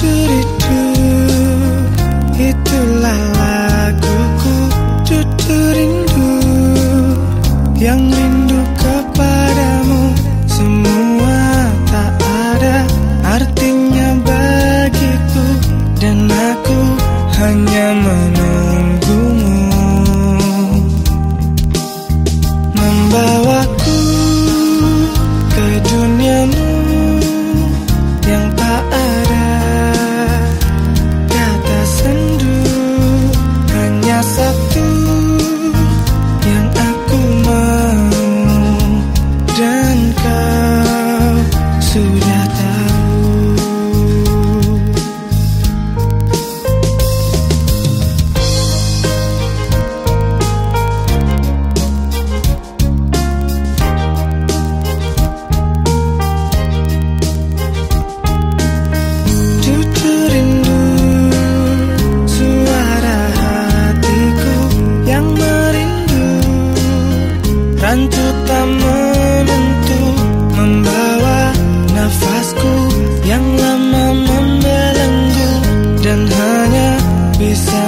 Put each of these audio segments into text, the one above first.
Cucu-ricu Itulah laguku. Cucu rindu Yang rindu kepadamu. Semua tak ada Artinya bagiku Dan aku hanya menunggumu. Membawa menentu Membawa nafasku yang lama membelenggu Dan hanya bisa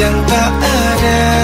yang tak ada.